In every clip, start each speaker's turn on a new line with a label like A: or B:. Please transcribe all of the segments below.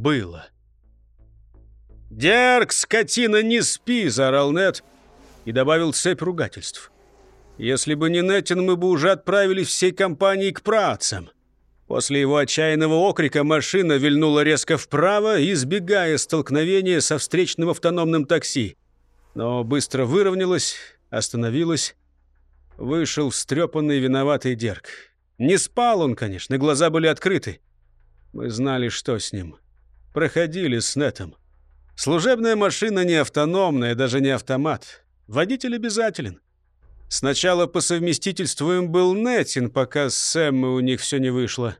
A: было. «Дерг, скотина, не спи!» — заорал Нет и добавил цепь ругательств. «Если бы не Неттин, мы бы уже отправились всей компанией к працам». После его отчаянного окрика машина вильнула резко вправо, избегая столкновения со встречным автономным такси. Но быстро выровнялась, остановилась. Вышел встрепанный виноватый Дерг. Не спал он, конечно, глаза были открыты. Мы знали, что с ним. Проходили с Нетом. Служебная машина не автономная, даже не автомат. Водитель обязателен. Сначала по совместительству им был Нетин, пока с Сэммой у них все не вышло.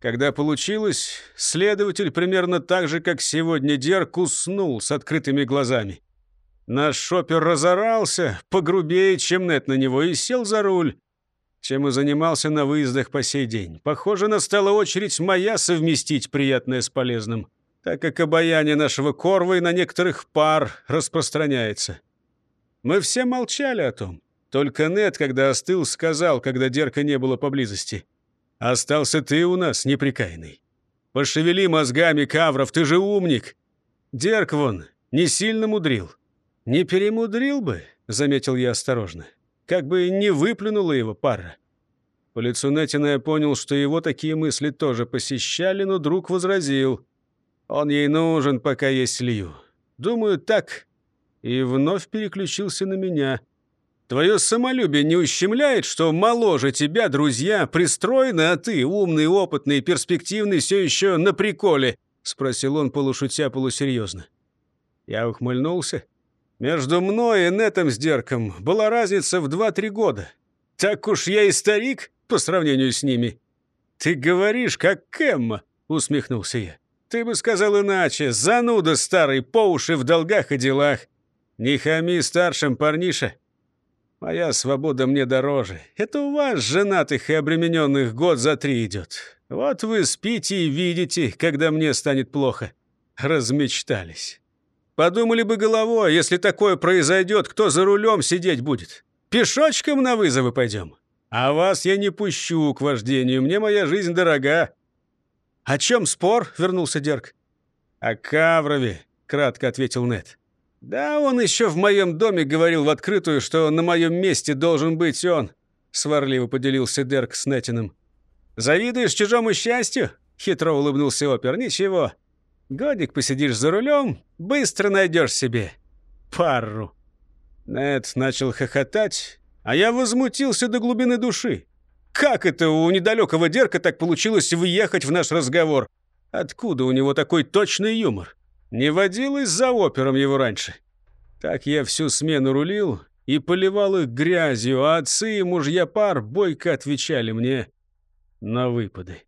A: Когда получилось, следователь примерно так же, как сегодня Дерк, уснул с открытыми глазами. Наш шопер разорался, погрубее, чем Нет на него, и сел за руль, чем и занимался на выездах по сей день. Похоже, настала очередь моя совместить приятное с полезным так как обаяние нашего корва и на некоторых пар распространяется. Мы все молчали о том. Только Нед, когда остыл, сказал, когда Дерка не было поблизости. «Остался ты у нас, неприкаянный. Пошевели мозгами, Кавров, ты же умник. Дерк вон не сильно мудрил». «Не перемудрил бы», — заметил я осторожно. «Как бы не выплюнула его пара». По лицу Нетина я понял, что его такие мысли тоже посещали, но друг возразил. Он ей нужен, пока есть Лью. Думаю, так. И вновь переключился на меня. Твое самолюбие не ущемляет, что моложе тебя друзья пристроены, а ты, умный, опытный, перспективный, все еще на приколе?» — спросил он полушутя полусерьезно. Я ухмыльнулся. Между мной и Нетом с Дерком была разница в два-три года. Так уж я и старик по сравнению с ними. «Ты говоришь, как Кэмма», — усмехнулся я. Ты бы сказал иначе. Зануда старый, по уши в долгах и делах. Не хами старшим, парниша. Моя свобода мне дороже. Это у вас, женатых и обремененных, год за три идет. Вот вы спите и видите, когда мне станет плохо. Размечтались. Подумали бы головой, если такое произойдет, кто за рулем сидеть будет? Пешочком на вызовы пойдем. А вас я не пущу к вождению, мне моя жизнь дорога. «О чем спор?» — вернулся Дерг. «О Каврове», — кратко ответил Нед. «Да, он еще в моем доме говорил в открытую, что на моем месте должен быть он», — сварливо поделился Дерг с Нетиным. «Завидуешь чужому счастью?» — хитро улыбнулся опер. «Ничего. Годик посидишь за рулем, быстро найдешь себе пару». Нед начал хохотать, а я возмутился до глубины души. Как это у недалекого Дерка так получилось въехать в наш разговор? Откуда у него такой точный юмор? Не водилось за опером его раньше. Так я всю смену рулил и поливал их грязью, а отцы и мужья пар бойко отвечали мне на выпады.